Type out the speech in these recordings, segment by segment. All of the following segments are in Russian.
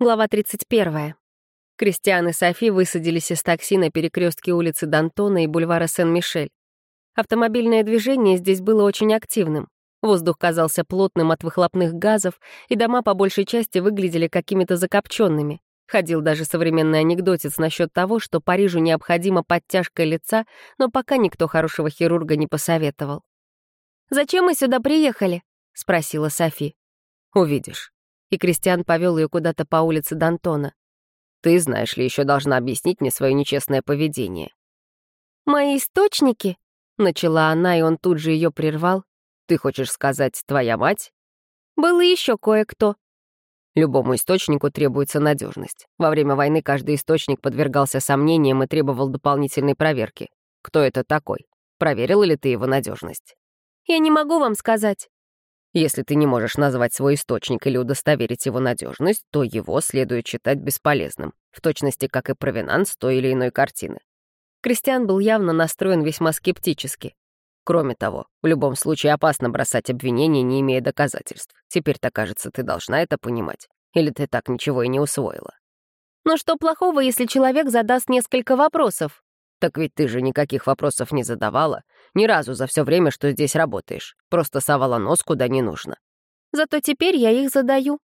Глава 31. Кристиан и Софи высадились из такси на перекрестке улицы Д'Антона и бульвара Сен-Мишель. Автомобильное движение здесь было очень активным. Воздух казался плотным от выхлопных газов, и дома по большей части выглядели какими-то закопченными. Ходил даже современный анекдотец насчет того, что Парижу необходима подтяжка лица, но пока никто хорошего хирурга не посоветовал. «Зачем мы сюда приехали?» — спросила Софи. «Увидишь» и Кристиан повел ее куда-то по улице Д'Антона. «Ты, знаешь ли, еще должна объяснить мне свое нечестное поведение». «Мои источники?» — начала она, и он тут же ее прервал. «Ты хочешь сказать, твоя мать?» «Было еще кое-кто». Любому источнику требуется надежность. Во время войны каждый источник подвергался сомнениям и требовал дополнительной проверки. Кто это такой? Проверила ли ты его надежность? «Я не могу вам сказать». Если ты не можешь назвать свой источник или удостоверить его надежность, то его следует считать бесполезным, в точности как и провинанс той или иной картины. Кристиан был явно настроен весьма скептически. Кроме того, в любом случае опасно бросать обвинения, не имея доказательств. Теперь-то, кажется, ты должна это понимать. Или ты так ничего и не усвоила? Но что плохого, если человек задаст несколько вопросов? Так ведь ты же никаких вопросов не задавала. Ни разу за все время, что здесь работаешь. Просто совала нос куда не нужно. Зато теперь я их задаю.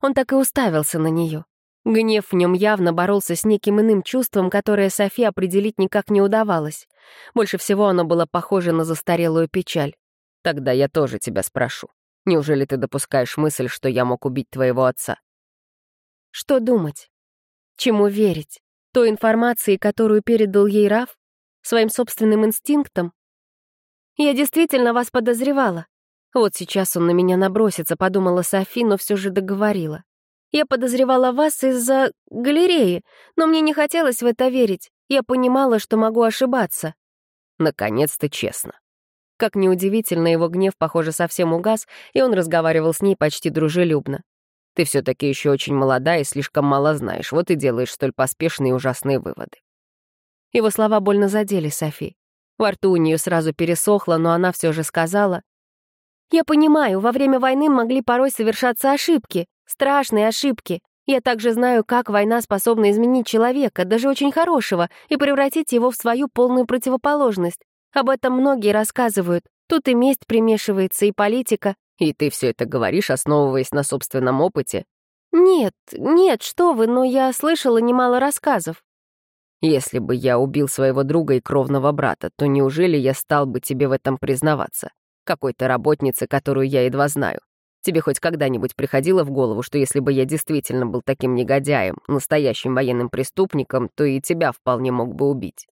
Он так и уставился на нее. Гнев в нем явно боролся с неким иным чувством, которое Софи определить никак не удавалось. Больше всего оно было похоже на застарелую печаль. «Тогда я тоже тебя спрошу. Неужели ты допускаешь мысль, что я мог убить твоего отца?» Что думать? Чему верить? той информации, которую передал ей Раф, своим собственным инстинктом? Я действительно вас подозревала. Вот сейчас он на меня набросится, подумала Софи, но все же договорила. Я подозревала вас из-за галереи, но мне не хотелось в это верить. Я понимала, что могу ошибаться. Наконец-то честно. Как неудивительно, его гнев, похоже, совсем угас, и он разговаривал с ней почти дружелюбно. Ты все-таки еще очень молода и слишком мало знаешь, вот и делаешь столь поспешные и ужасные выводы. Его слова больно задели Софи. Во рту у нее сразу пересохло, но она все же сказала. «Я понимаю, во время войны могли порой совершаться ошибки, страшные ошибки. Я также знаю, как война способна изменить человека, даже очень хорошего, и превратить его в свою полную противоположность. Об этом многие рассказывают. Тут и месть примешивается, и политика. И ты все это говоришь, основываясь на собственном опыте? Нет, нет, что вы, но я слышала немало рассказов. Если бы я убил своего друга и кровного брата, то неужели я стал бы тебе в этом признаваться? Какой-то работнице, которую я едва знаю. Тебе хоть когда-нибудь приходило в голову, что если бы я действительно был таким негодяем, настоящим военным преступником, то и тебя вполне мог бы убить?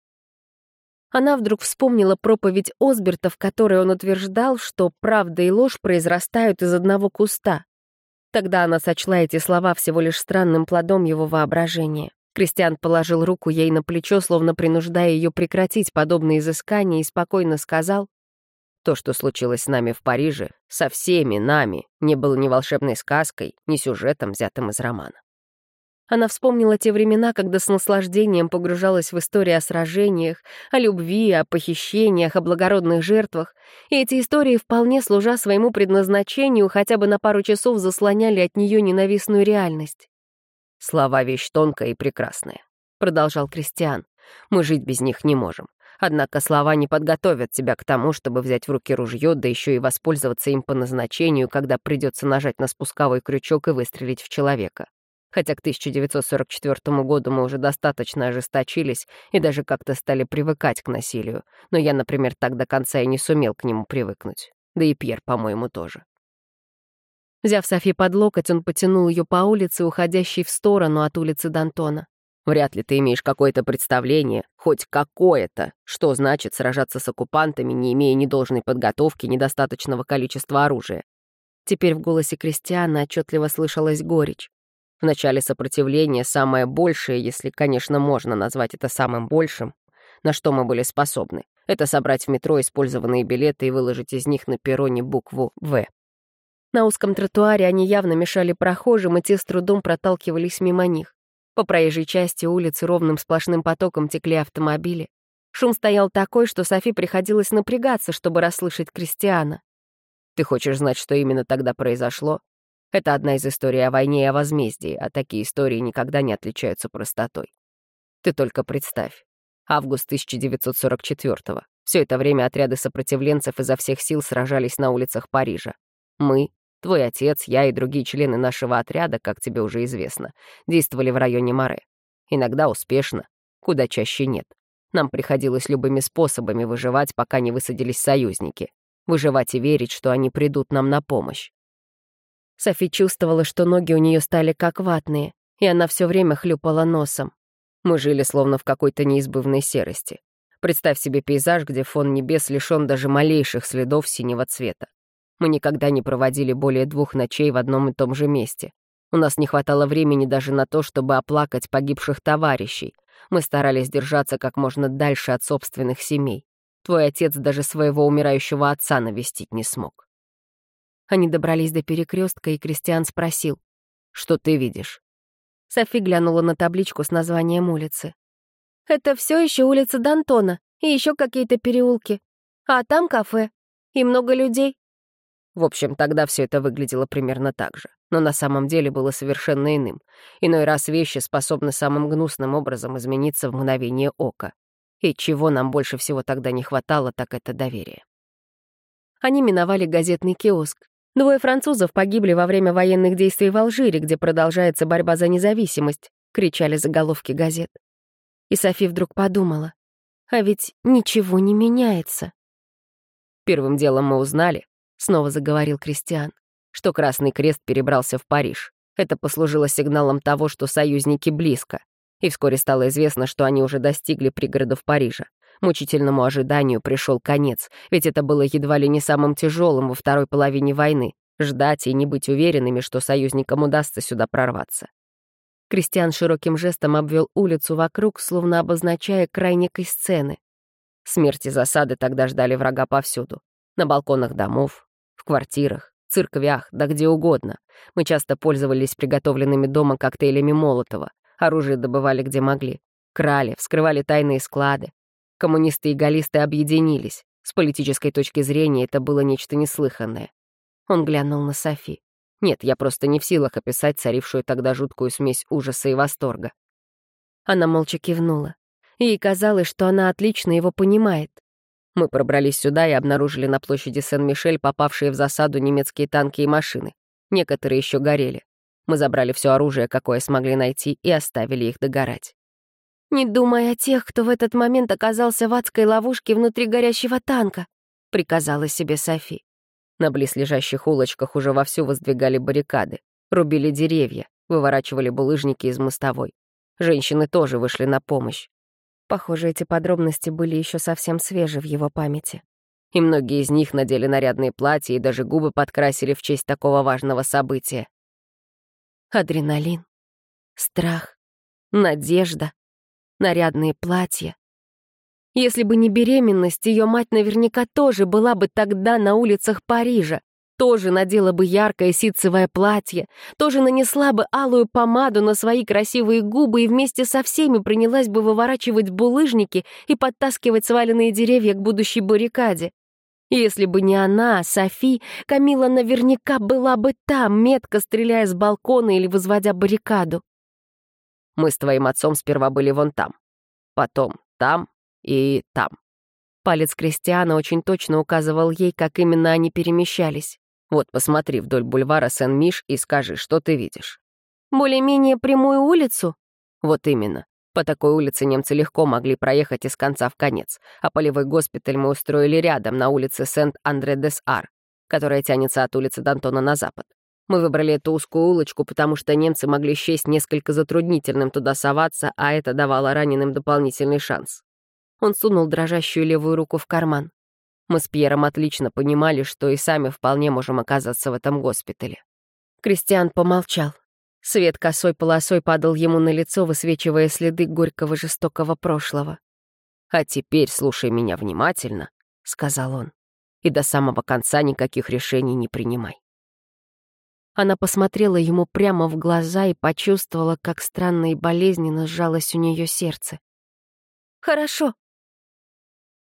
Она вдруг вспомнила проповедь Осберта, в которой он утверждал, что правда и ложь произрастают из одного куста. Тогда она сочла эти слова всего лишь странным плодом его воображения. Кристиан положил руку ей на плечо, словно принуждая ее прекратить подобные изыскания, и спокойно сказал, «То, что случилось с нами в Париже, со всеми нами, не было ни волшебной сказкой, ни сюжетом, взятым из романа. Она вспомнила те времена, когда с наслаждением погружалась в истории о сражениях, о любви, о похищениях, о благородных жертвах. И эти истории, вполне служа своему предназначению, хотя бы на пару часов заслоняли от нее ненавистную реальность. «Слова — вещь тонкая и прекрасная», — продолжал Кристиан. «Мы жить без них не можем. Однако слова не подготовят тебя к тому, чтобы взять в руки ружье, да еще и воспользоваться им по назначению, когда придется нажать на спусковой крючок и выстрелить в человека хотя к 1944 году мы уже достаточно ожесточились и даже как-то стали привыкать к насилию, но я, например, так до конца и не сумел к нему привыкнуть. Да и Пьер, по-моему, тоже. Взяв Софи под локоть, он потянул ее по улице, уходящей в сторону от улицы Д'Антона. Вряд ли ты имеешь какое-то представление, хоть какое-то, что значит сражаться с оккупантами, не имея ни должной подготовки, ни достаточного количества оружия. Теперь в голосе Кристиана отчетливо слышалась горечь. В начале сопротивления самое большее, если, конечно, можно назвать это самым большим, на что мы были способны, это собрать в метро использованные билеты и выложить из них на перроне букву «В». На узком тротуаре они явно мешали прохожим, и те с трудом проталкивались мимо них. По проезжей части улицы ровным сплошным потоком текли автомобили. Шум стоял такой, что Софи приходилось напрягаться, чтобы расслышать Кристиана. «Ты хочешь знать, что именно тогда произошло?» Это одна из историй о войне и о возмездии, а такие истории никогда не отличаются простотой. Ты только представь. Август 1944-го. Все это время отряды сопротивленцев изо всех сил сражались на улицах Парижа. Мы, твой отец, я и другие члены нашего отряда, как тебе уже известно, действовали в районе Море. Иногда успешно, куда чаще нет. Нам приходилось любыми способами выживать, пока не высадились союзники. Выживать и верить, что они придут нам на помощь. Софи чувствовала, что ноги у нее стали как ватные, и она все время хлюпала носом. Мы жили словно в какой-то неизбывной серости. Представь себе пейзаж, где фон небес лишён даже малейших следов синего цвета. Мы никогда не проводили более двух ночей в одном и том же месте. У нас не хватало времени даже на то, чтобы оплакать погибших товарищей. Мы старались держаться как можно дальше от собственных семей. Твой отец даже своего умирающего отца навестить не смог. Они добрались до перекрестка, и Кристиан спросил. «Что ты видишь?» Софи глянула на табличку с названием улицы. «Это все еще улица Д'Антона и еще какие-то переулки. А там кафе. И много людей». В общем, тогда все это выглядело примерно так же, но на самом деле было совершенно иным. Иной раз вещи способны самым гнусным образом измениться в мгновение ока. И чего нам больше всего тогда не хватало, так это доверие. Они миновали газетный киоск. Двое французов погибли во время военных действий в Алжире, где продолжается борьба за независимость, кричали заголовки газет. И Софи вдруг подумала, а ведь ничего не меняется. Первым делом мы узнали, снова заговорил Кристиан, что Красный Крест перебрался в Париж. Это послужило сигналом того, что союзники близко. И вскоре стало известно, что они уже достигли пригородов Парижа. Мучительному ожиданию пришел конец, ведь это было едва ли не самым тяжелым во второй половине войны — ждать и не быть уверенными, что союзникам удастся сюда прорваться. Кристиан широким жестом обвел улицу вокруг, словно обозначая край некой сцены. Смерти засады тогда ждали врага повсюду. На балконах домов, в квартирах, церквях, да где угодно. Мы часто пользовались приготовленными дома коктейлями Молотова. Оружие добывали где могли. Крали, вскрывали тайные склады. Коммунисты и галлисты объединились. С политической точки зрения это было нечто неслыханное. Он глянул на Софи. Нет, я просто не в силах описать царившую тогда жуткую смесь ужаса и восторга. Она молча кивнула. Ей казалось, что она отлично его понимает. Мы пробрались сюда и обнаружили на площади Сен-Мишель попавшие в засаду немецкие танки и машины. Некоторые еще горели. Мы забрали все оружие, какое смогли найти, и оставили их догорать. «Не думай о тех, кто в этот момент оказался в адской ловушке внутри горящего танка», — приказала себе Софи. На близлежащих улочках уже вовсю воздвигали баррикады, рубили деревья, выворачивали булыжники из мостовой. Женщины тоже вышли на помощь. Похоже, эти подробности были еще совсем свежи в его памяти. И многие из них надели нарядные платья и даже губы подкрасили в честь такого важного события. Адреналин, страх, надежда нарядные платья. Если бы не беременность, ее мать наверняка тоже была бы тогда на улицах Парижа, тоже надела бы яркое ситцевое платье, тоже нанесла бы алую помаду на свои красивые губы и вместе со всеми принялась бы выворачивать булыжники и подтаскивать сваленные деревья к будущей баррикаде. Если бы не она, Софи, Камила наверняка была бы там, метко стреляя с балкона или возводя баррикаду. Мы с твоим отцом сперва были вон там, потом там и там». Палец Кристиана очень точно указывал ей, как именно они перемещались. «Вот посмотри вдоль бульвара Сен-Миш и скажи, что ты видишь». «Более-менее прямую улицу?» «Вот именно. По такой улице немцы легко могли проехать из конца в конец, а полевой госпиталь мы устроили рядом, на улице Сент-Андре-дес-Ар, которая тянется от улицы Д'Антона на запад. Мы выбрали эту узкую улочку, потому что немцы могли счесть несколько затруднительным туда соваться, а это давало раненым дополнительный шанс. Он сунул дрожащую левую руку в карман. Мы с Пьером отлично понимали, что и сами вполне можем оказаться в этом госпитале. Кристиан помолчал. Свет косой полосой падал ему на лицо, высвечивая следы горького жестокого прошлого. «А теперь слушай меня внимательно», — сказал он, «и до самого конца никаких решений не принимай. Она посмотрела ему прямо в глаза и почувствовала, как странно и болезненно сжалось у нее сердце. «Хорошо».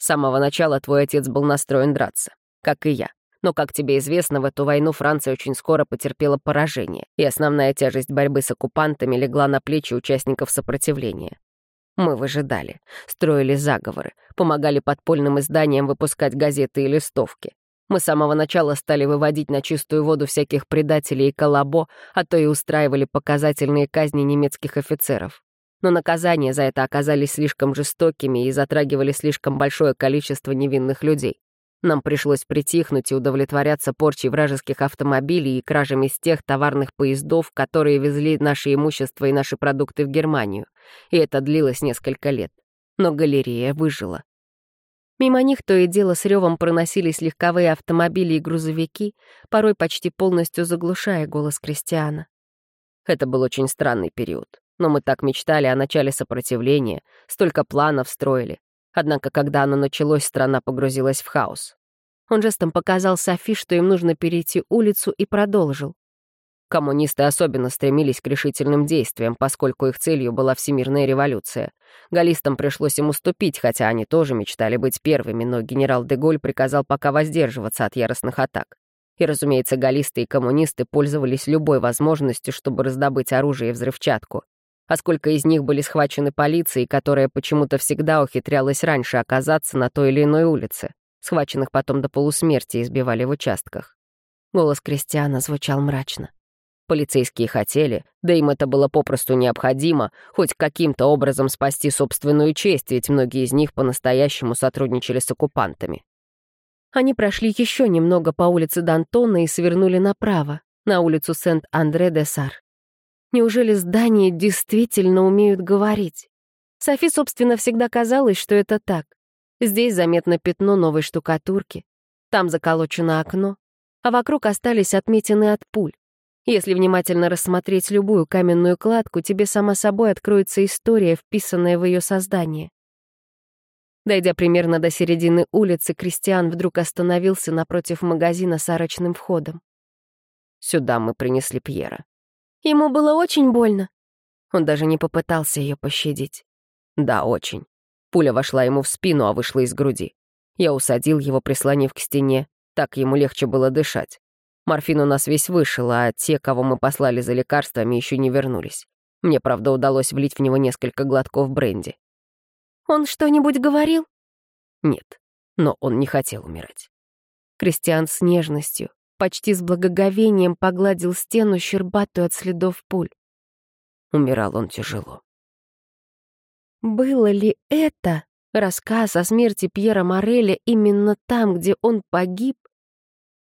С самого начала твой отец был настроен драться, как и я. Но, как тебе известно, в эту войну Франция очень скоро потерпела поражение, и основная тяжесть борьбы с оккупантами легла на плечи участников сопротивления. Мы выжидали, строили заговоры, помогали подпольным изданиям выпускать газеты и листовки. Мы с самого начала стали выводить на чистую воду всяких предателей и колобо, а то и устраивали показательные казни немецких офицеров. Но наказания за это оказались слишком жестокими и затрагивали слишком большое количество невинных людей. Нам пришлось притихнуть и удовлетворяться порчей вражеских автомобилей и кражами с тех товарных поездов, которые везли наше имущество и наши продукты в Германию. И это длилось несколько лет. Но галерея выжила. Мимо них то и дело с ревом проносились легковые автомобили и грузовики, порой почти полностью заглушая голос Кристиана. Это был очень странный период, но мы так мечтали о начале сопротивления, столько планов строили. Однако, когда оно началось, страна погрузилась в хаос. Он жестом показал Софи, что им нужно перейти улицу, и продолжил. Коммунисты особенно стремились к решительным действиям, поскольку их целью была всемирная революция. Галлистам пришлось им уступить, хотя они тоже мечтали быть первыми, но генерал Деголь приказал пока воздерживаться от яростных атак. И, разумеется, галлисты и коммунисты пользовались любой возможностью, чтобы раздобыть оружие и взрывчатку. А сколько из них были схвачены полицией, которая почему-то всегда ухитрялась раньше оказаться на той или иной улице. Схваченных потом до полусмерти избивали в участках. Голос Кристиана звучал мрачно. Полицейские хотели, да им это было попросту необходимо, хоть каким-то образом спасти собственную честь, ведь многие из них по-настоящему сотрудничали с оккупантами. Они прошли еще немного по улице Д'Антона и свернули направо, на улицу Сент-Андре-де-Сар. Неужели здания действительно умеют говорить? Софи, собственно, всегда казалось, что это так. Здесь заметно пятно новой штукатурки, там заколочено окно, а вокруг остались отметины от пуль. Если внимательно рассмотреть любую каменную кладку, тебе сама собой откроется история, вписанная в ее создание. Дойдя примерно до середины улицы, Кристиан вдруг остановился напротив магазина с арочным входом. Сюда мы принесли Пьера. Ему было очень больно. Он даже не попытался ее пощадить. Да, очень. Пуля вошла ему в спину, а вышла из груди. Я усадил его, прислонив к стене. Так ему легче было дышать. Морфин у нас весь вышел, а те, кого мы послали за лекарствами, еще не вернулись. Мне, правда, удалось влить в него несколько глотков бренди. «Он что-нибудь говорил?» Нет, но он не хотел умирать. Кристиан с нежностью, почти с благоговением погладил стену, щербатую от следов пуль. Умирал он тяжело. Было ли это рассказ о смерти Пьера Мореля именно там, где он погиб,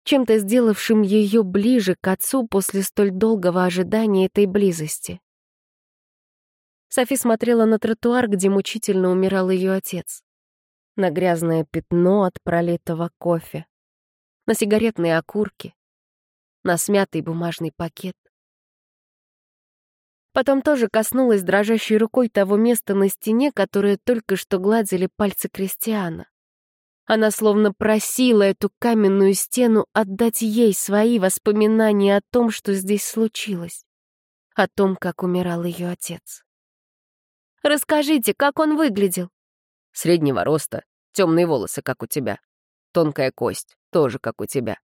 чем-то сделавшим ее ближе к отцу после столь долгого ожидания этой близости. Софи смотрела на тротуар, где мучительно умирал ее отец. На грязное пятно от пролитого кофе. На сигаретные окурки. На смятый бумажный пакет. Потом тоже коснулась дрожащей рукой того места на стене, которое только что гладили пальцы Кристиана. Она словно просила эту каменную стену отдать ей свои воспоминания о том, что здесь случилось, о том, как умирал ее отец. «Расскажите, как он выглядел?» «Среднего роста, темные волосы, как у тебя. Тонкая кость, тоже как у тебя».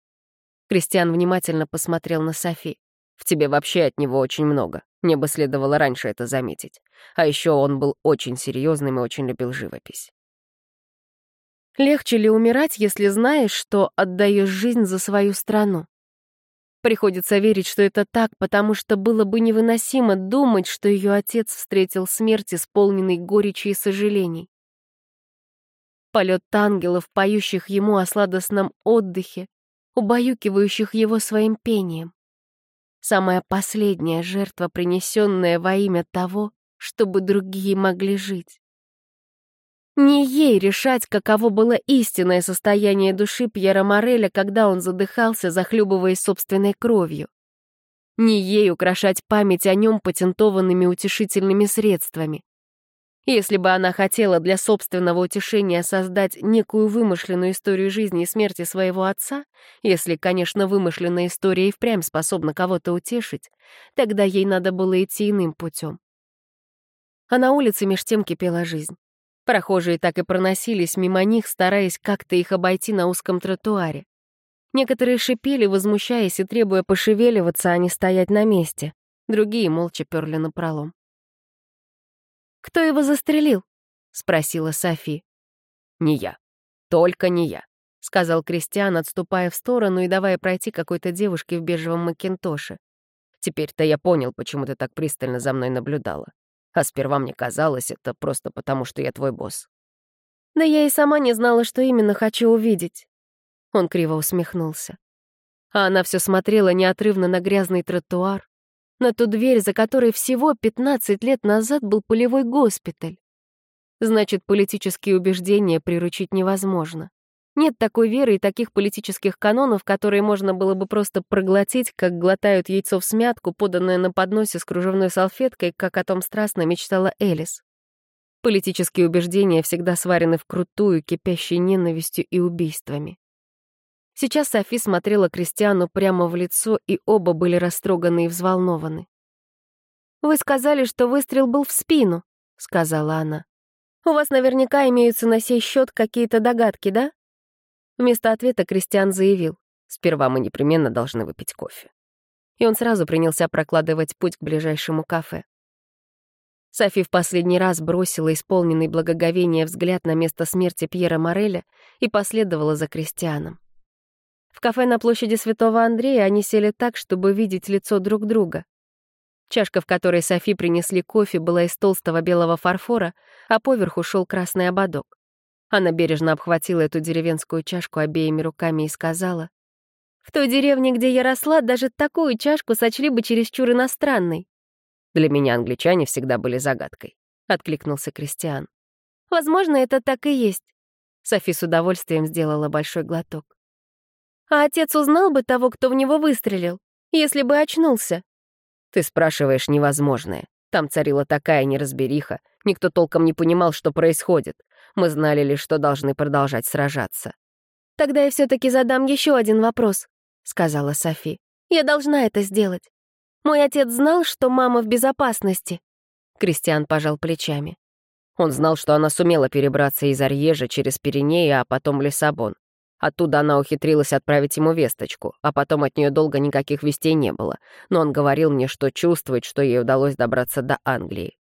Кристиан внимательно посмотрел на Софи. «В тебе вообще от него очень много. Мне бы следовало раньше это заметить. А еще он был очень серьезным и очень любил живопись. Легче ли умирать, если знаешь, что отдаешь жизнь за свою страну? Приходится верить, что это так, потому что было бы невыносимо думать, что ее отец встретил смерть, исполненный горечи и сожалений. Полет ангелов, поющих ему о сладостном отдыхе, убаюкивающих его своим пением. Самая последняя жертва, принесенная во имя того, чтобы другие могли жить. Не ей решать, каково было истинное состояние души Пьера Мореля, когда он задыхался, захлебываясь собственной кровью. Не ей украшать память о нем патентованными утешительными средствами. Если бы она хотела для собственного утешения создать некую вымышленную историю жизни и смерти своего отца, если, конечно, вымышленная история и впрямь способна кого-то утешить, тогда ей надо было идти иным путем. А на улице меж тем кипела жизнь. Прохожие так и проносились мимо них, стараясь как-то их обойти на узком тротуаре. Некоторые шипели, возмущаясь и требуя пошевеливаться, а не стоять на месте. Другие молча перли на пролом. «Кто его застрелил?» — спросила Софи. «Не я. Только не я», — сказал Кристиан, отступая в сторону и давая пройти какой-то девушке в бежевом макинтоше. «Теперь-то я понял, почему ты так пристально за мной наблюдала. А сперва мне казалось, это просто потому, что я твой босс». «Да я и сама не знала, что именно хочу увидеть». Он криво усмехнулся. А она все смотрела неотрывно на грязный тротуар, на ту дверь, за которой всего 15 лет назад был полевой госпиталь. Значит, политические убеждения приручить невозможно. Нет такой веры и таких политических канонов, которые можно было бы просто проглотить, как глотают яйцо в смятку, поданное на подносе с кружевной салфеткой, как о том страстно мечтала Элис. Политические убеждения всегда сварены вкрутую, кипящей ненавистью и убийствами. Сейчас Софи смотрела Кристиану прямо в лицо, и оба были растроганы и взволнованы. «Вы сказали, что выстрел был в спину», — сказала она. «У вас наверняка имеются на сей счет какие-то догадки, да?» Вместо ответа Кристиан заявил. «Сперва мы непременно должны выпить кофе». И он сразу принялся прокладывать путь к ближайшему кафе. Софи в последний раз бросила исполненный благоговения взгляд на место смерти Пьера Мореля и последовала за Кристианом. В кафе на площади Святого Андрея они сели так, чтобы видеть лицо друг друга. Чашка, в которой Софи принесли кофе, была из толстого белого фарфора, а поверху шел красный ободок. Она бережно обхватила эту деревенскую чашку обеими руками и сказала, «В той деревне, где я росла, даже такую чашку сочли бы чересчур иностранной». «Для меня англичане всегда были загадкой», — откликнулся Кристиан. «Возможно, это так и есть». Софи с удовольствием сделала большой глоток. А отец узнал бы того, кто в него выстрелил, если бы очнулся. Ты спрашиваешь невозможное. Там царила такая неразбериха, никто толком не понимал, что происходит. Мы знали лишь, что должны продолжать сражаться. «Тогда я все таки задам еще один вопрос», — сказала Софи. «Я должна это сделать. Мой отец знал, что мама в безопасности?» Кристиан пожал плечами. Он знал, что она сумела перебраться из Арьежа через Пиренеи, а потом Лиссабон. Оттуда она ухитрилась отправить ему весточку, а потом от нее долго никаких вестей не было. Но он говорил мне, что чувствует, что ей удалось добраться до Англии.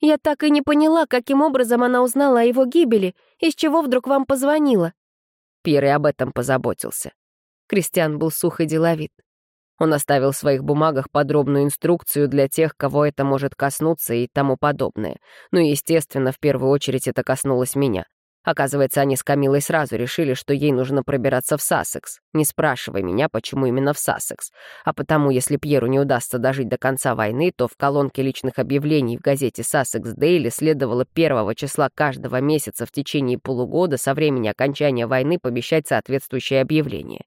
«Я так и не поняла, каким образом она узнала о его гибели, из чего вдруг вам позвонила». Пьер и об этом позаботился. Кристиан был сух и деловит. Он оставил в своих бумагах подробную инструкцию для тех, кого это может коснуться и тому подобное. Ну и, естественно, в первую очередь это коснулось меня. Оказывается, они с Камилой сразу решили, что ей нужно пробираться в Сассекс. Не спрашивай меня, почему именно в Сассекс. А потому, если Пьеру не удастся дожить до конца войны, то в колонке личных объявлений в газете «Сассекс Дейли» следовало первого числа каждого месяца в течение полугода со времени окончания войны помещать соответствующее объявление.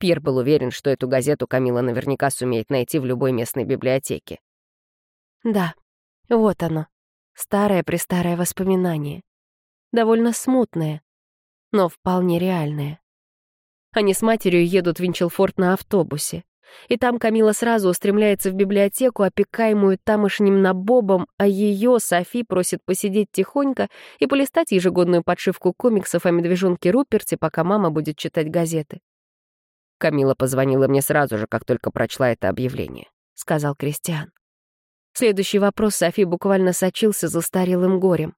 Пьер был уверен, что эту газету Камила наверняка сумеет найти в любой местной библиотеке. Да, вот оно. Старое-престарое воспоминание довольно смутное, но вполне реальное. Они с матерью едут в Винчелфорд на автобусе. И там Камила сразу устремляется в библиотеку, опекаемую тамошним набобом, а ее, Софи, просит посидеть тихонько и полистать ежегодную подшивку комиксов о медвежонке Руперте, пока мама будет читать газеты. «Камила позвонила мне сразу же, как только прочла это объявление», — сказал Кристиан. Следующий вопрос Софи буквально сочился застарелым горем.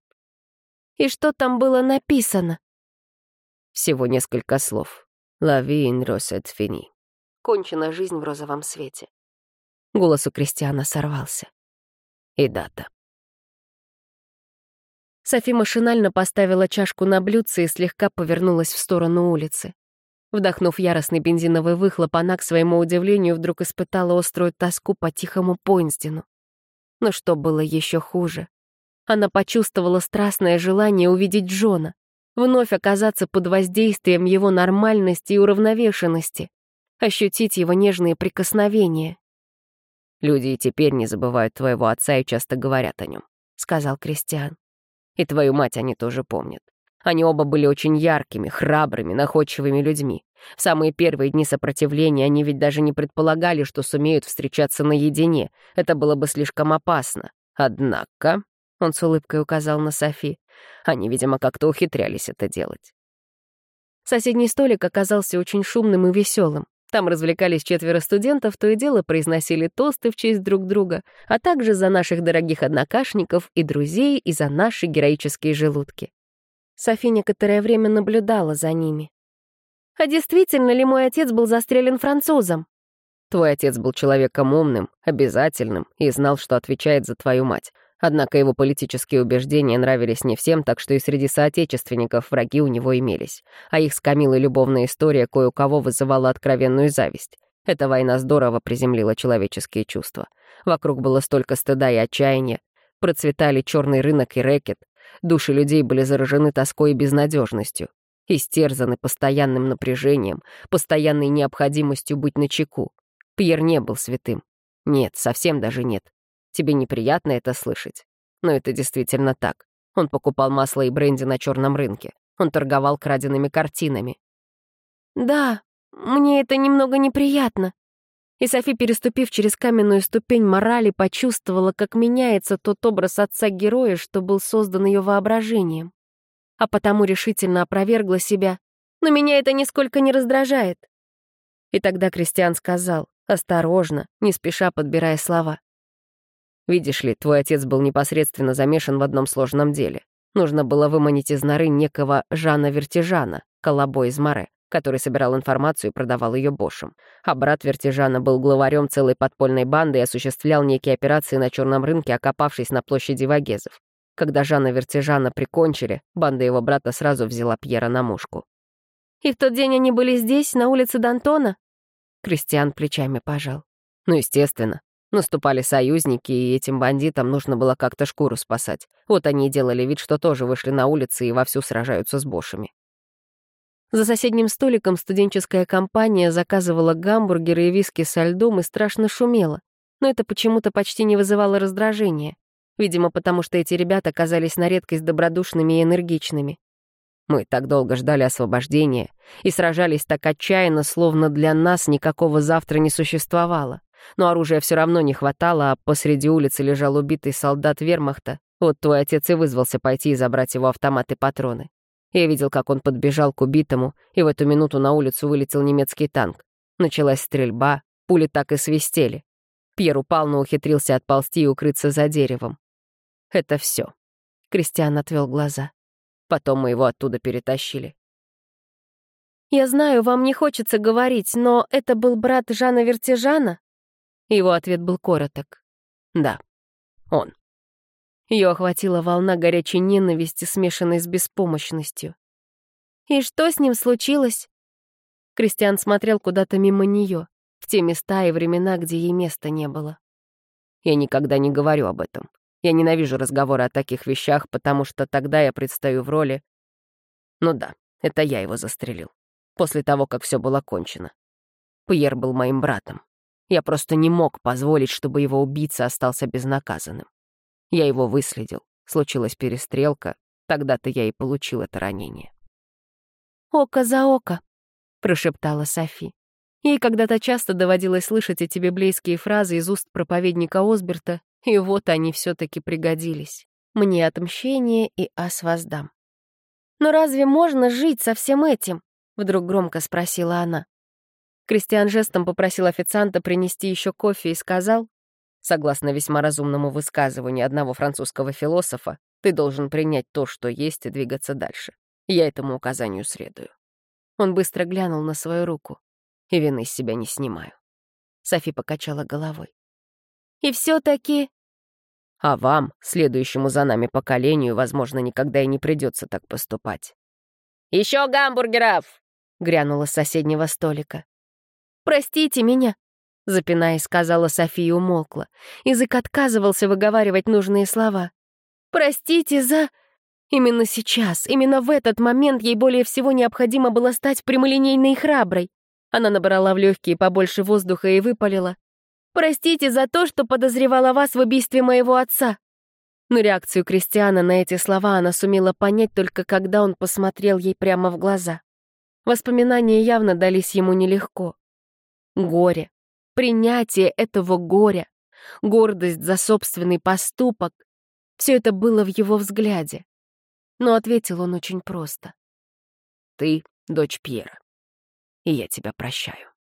И что там было написано? Всего несколько слов. «La vie in rosette fini». Кончена жизнь в розовом свете. Голос у Кристиана сорвался. И дата. Софи машинально поставила чашку на блюдце и слегка повернулась в сторону улицы. Вдохнув яростный бензиновый выхлоп, она, к своему удивлению, вдруг испытала острую тоску по тихому Пойнсдену. Но что было еще хуже? Она почувствовала страстное желание увидеть Джона, вновь оказаться под воздействием его нормальности и уравновешенности, ощутить его нежные прикосновения. «Люди и теперь не забывают твоего отца и часто говорят о нем», — сказал Кристиан. «И твою мать они тоже помнят. Они оба были очень яркими, храбрыми, находчивыми людьми. В самые первые дни сопротивления они ведь даже не предполагали, что сумеют встречаться наедине. Это было бы слишком опасно. Однако он с улыбкой указал на Софи. Они, видимо, как-то ухитрялись это делать. Соседний столик оказался очень шумным и веселым. Там развлекались четверо студентов, то и дело произносили тосты в честь друг друга, а также за наших дорогих однокашников и друзей и за наши героические желудки. Софи некоторое время наблюдала за ними. «А действительно ли мой отец был застрелен французом?» «Твой отец был человеком умным, обязательным и знал, что отвечает за твою мать. Однако его политические убеждения нравились не всем, так что и среди соотечественников враги у него имелись. А их с Камилой любовная история кое у кого вызывала откровенную зависть. Эта война здорово приземлила человеческие чувства. Вокруг было столько стыда и отчаяния. Процветали черный рынок и рэкет. Души людей были заражены тоской и безнадежностью. Истерзаны постоянным напряжением, постоянной необходимостью быть начеку. Пьер не был святым. Нет, совсем даже нет. Тебе неприятно это слышать. Но это действительно так. Он покупал масло и бренди на черном рынке. Он торговал краденными картинами. «Да, мне это немного неприятно». И Софи, переступив через каменную ступень морали, почувствовала, как меняется тот образ отца-героя, что был создан ее воображением. А потому решительно опровергла себя. «Но меня это нисколько не раздражает». И тогда Кристиан сказал, осторожно, не спеша подбирая слова. Видишь ли, твой отец был непосредственно замешан в одном сложном деле. Нужно было выманить из норы некого Жана Вертижана, колобо из Море, который собирал информацию и продавал ее Бошам. А брат Вертижана был главарем целой подпольной банды и осуществлял некие операции на черном рынке, окопавшись на площади Вагезов. Когда Жана Вертижана прикончили, банда его брата сразу взяла Пьера на мушку. «И в тот день они были здесь, на улице Д'Антона?» Кристиан плечами пожал. «Ну, естественно. Наступали союзники, и этим бандитам нужно было как-то шкуру спасать. Вот они и делали вид, что тоже вышли на улицы и вовсю сражаются с бошами. За соседним столиком студенческая компания заказывала гамбургеры и виски со льдом и страшно шумела. Но это почему-то почти не вызывало раздражения. Видимо, потому что эти ребята оказались на редкость добродушными и энергичными. Мы так долго ждали освобождения и сражались так отчаянно, словно для нас никакого завтра не существовало. Но оружия все равно не хватало, а посреди улицы лежал убитый солдат вермахта. Вот твой отец и вызвался пойти и забрать его автомат и патроны. Я видел, как он подбежал к убитому, и в эту минуту на улицу вылетел немецкий танк. Началась стрельба, пули так и свистели. Пьер упал, но ухитрился отползти и укрыться за деревом. Это все. Кристиан отвел глаза. Потом мы его оттуда перетащили. «Я знаю, вам не хочется говорить, но это был брат Жана Вертижана?» Его ответ был короток. «Да, он». Ее охватила волна горячей ненависти, смешанной с беспомощностью. «И что с ним случилось?» Кристиан смотрел куда-то мимо нее, в те места и времена, где ей места не было. «Я никогда не говорю об этом. Я ненавижу разговоры о таких вещах, потому что тогда я предстаю в роли... Ну да, это я его застрелил. После того, как все было кончено. Пьер был моим братом. Я просто не мог позволить, чтобы его убийца остался безнаказанным. Я его выследил. Случилась перестрелка. Тогда-то я и получил это ранение. «Око за око», — прошептала Софи. Ей когда-то часто доводилось слышать эти библейские фразы из уст проповедника Осберта, и вот они все таки пригодились. Мне отмщение и ас воздам. «Но разве можно жить со всем этим?» — вдруг громко спросила она. Кристиан жестом попросил официанта принести еще кофе и сказал, согласно весьма разумному высказыванию одного французского философа, ты должен принять то, что есть, и двигаться дальше. Я этому указанию следую. Он быстро глянул на свою руку. И вины с себя не снимаю. Софи покачала головой. И все таки А вам, следующему за нами поколению, возможно, никогда и не придется так поступать. Еще гамбургеров! грянула с соседнего столика. «Простите меня», — запинаясь, сказала София умолкла. Язык отказывался выговаривать нужные слова. «Простите за...» Именно сейчас, именно в этот момент ей более всего необходимо было стать прямолинейной и храброй. Она набрала в легкие побольше воздуха и выпалила. «Простите за то, что подозревала вас в убийстве моего отца». Но реакцию Кристиана на эти слова она сумела понять только когда он посмотрел ей прямо в глаза. Воспоминания явно дались ему нелегко. Горе, принятие этого горя, гордость за собственный поступок — все это было в его взгляде. Но ответил он очень просто. «Ты дочь Пьера. И я тебя прощаю.